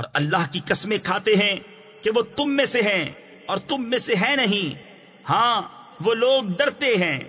اور اللہ کی قسمیں کھاتے ہیں کہ وہ تم میں سے ہیں اور تم میں سے ہے نہیں۔ ہاں وہ لوگ ڈرتے ہیں۔